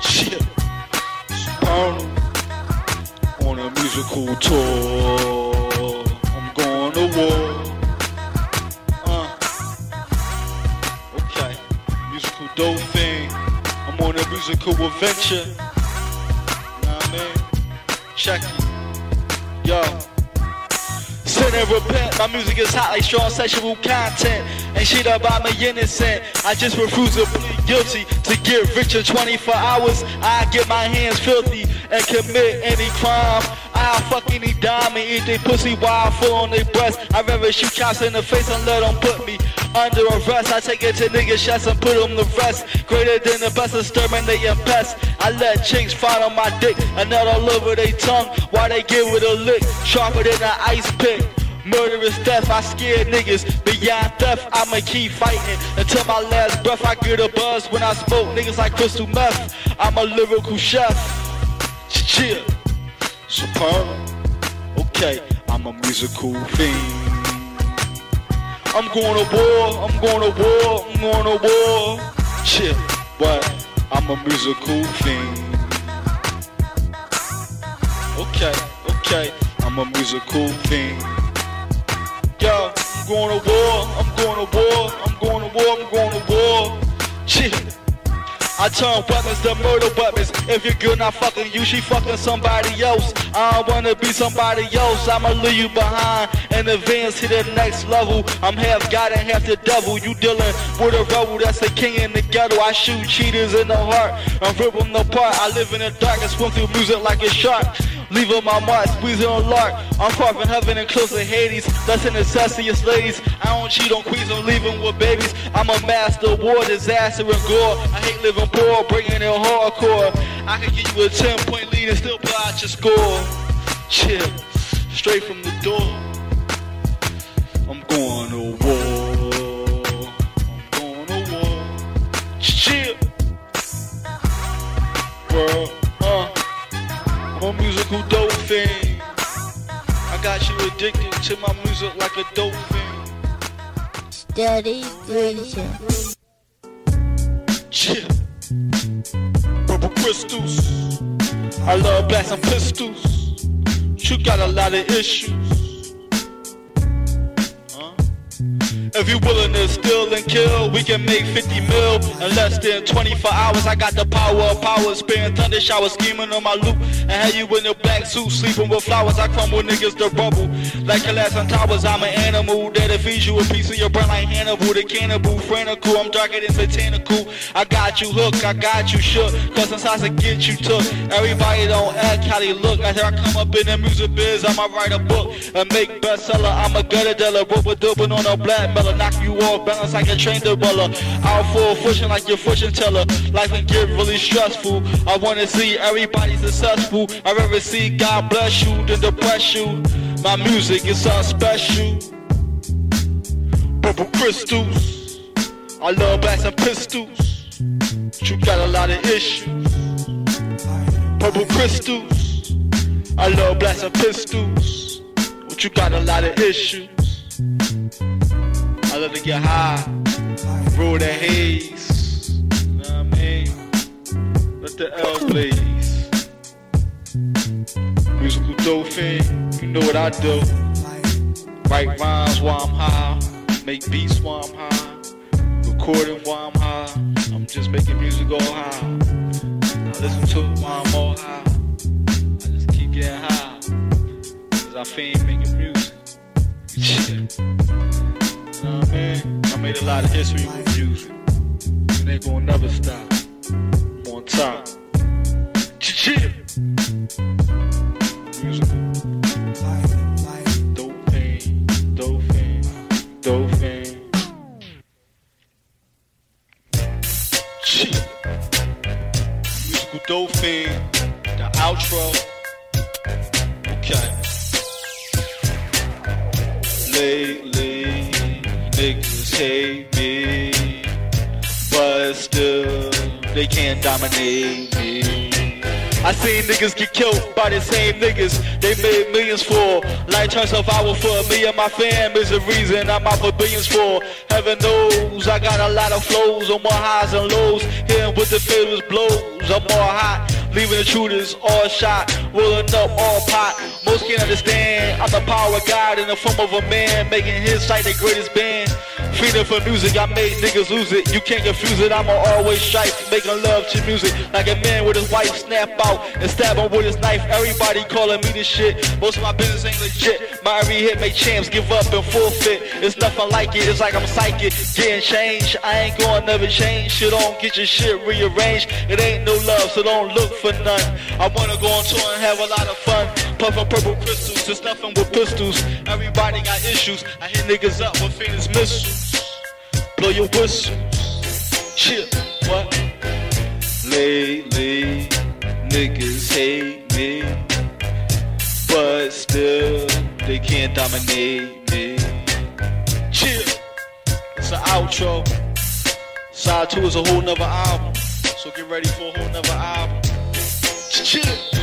Shit. Supernal. On a musical tour. I'm going to war. Uh. Okay. Musical dolphin. I'm on a musical adventure. What I mean? Check it. Yo. Sin and repent, my music is hot like strong sexual content. And shit about me innocent. I just refuse to plead guilty to get rich in 24 hours. I get my hands filthy and commit any crime. I'll fuck any dime and eat they pussy while I full on their breast. I'd rather shoot cops in the face and let them put me under arrest. I take it to niggas' chest and put them to rest. Greater than the best, exterminating pests. I let chicks fight on my dick and nut all over their tongue while they give it a lick. Sharper than an ice pick. Murderous death, I scare niggas. Beyond theft, I'ma keep fighting until my last breath. I get a buzz when I smoke niggas like crystal meth. I'm a lyrical chef. Chill. Superb. Okay, I'm a musical fiend. I'm going to war, I'm going to war, I'm going to war. Shit, but I'm a musical fiend. Okay, okay, I'm a musical fiend. Yo, I'm going to war, I'm going to war, I'm going to war, I'm going to war. Shit. I turn weapons to murder weapons. If your girl not fucking you, she fucking somebody else. I don't wanna be somebody else. I'ma leave you behind and advance to the next level. I'm half God and half the devil. You dealing with a rebel that's the king in the ghetto. I shoot cheaters in the heart and rip them apart. I live in the dark and swim through music like a shark. Leaving my mark, squeezing on lark. I'm far from heaven and close to Hades. Less incestuous ladies. I don't cheat on queens, I'm leaving with babies. I'm a master of war, disaster, and gore. I hate living poor, bringing it hardcore. I can give you a 10 point lead and still blow out your score. Chill, straight from the door. I'm going to war. I'm going to war. Chill. World, a musical dolphin. I got you addicted to my music like a dolphin. Steady vision. Chill. Purple crystals. I love blasting pistols. You got a lot of issues. Huh? If you willing to steal and kill, we can make 50 mil in less than 24 hours. I got the power of power, spitting thunder shower, scheming on my loop, and have you in your black suit, sleeping with flowers. I crumble niggas to rubble, like collapsing towers. I'm an animal that'll feed you a piece of your brain like Hannibal, the cannibal, frantical. I'm darker than botanical. I got you hooked, I got you shook, cause sometimes I get you took. Everybody don't act how they look. After I come up in the music biz, I'ma write a book and make bestseller. I'm a gutter dealer, rubber dubbing on a black mellow, knock you off balance like a train dweller. Out for fortune like your fortune teller. Life can get really stressful. I wanna see everybody successful. I'd rather see God bless you than depress you. My music is something special. Purple crystals. I love bats and pistols. You got a lot of issues. Purple crystals. I love and pistols. But you got a lot of issues. Get high, through the haze. Know what I mean? Let the L blaze. Musical dolphin, you know what I do. Write rhymes while I'm high, make beats while I'm high, recording while I'm high. I'm just making music all high. I listen to it while I'm all high. I just keep getting high. Cause I fiend making music. Know what I mean? I made a lot of history with music. And they gonna never stop. I'm on top. Chill. Musical. Dolphin, dolphin. Chill. Musical dolphin. The outro. Okay. Lately, niggas hate me, but still they can't dominate me. I seen niggas get killed by the same niggas they made millions for. Light turn survival for me and my fam is the reason I'm out for billions for. Heaven knows I got a lot of flows on more highs and lows, hitting with the famous blows. I'm all hot. Leaving the intruders all shot, rolling up all pot. Most can't understand. I'm the power of god in the form of a man, making his sight the greatest band. Feeding for music, I made niggas lose it. You can't confuse it, I'ma always strike. Making love to music like a man with his wife snap out and stab him with his knife. Everybody calling me this shit. Most of my business ain't legit. My every hit make champs give up and forfeit. It's nothing like it, it's like I'm psychic. Getting changed, I ain't gonna never change. Shit don't get your shit rearranged. It ain't no love, so don't look for none. I wanna go on tour and have a lot of fun. Puffin' purple crystals, it's nothing with pistols. Everybody got issues. I hit niggas up with Phoenix missiles. Blow your whistles. Shit, what? Lately, niggas hate me. But still, they can't dominate me. Chill. It's an outro. Side two is a whole nother album. So get ready for a whole nother album. Chill.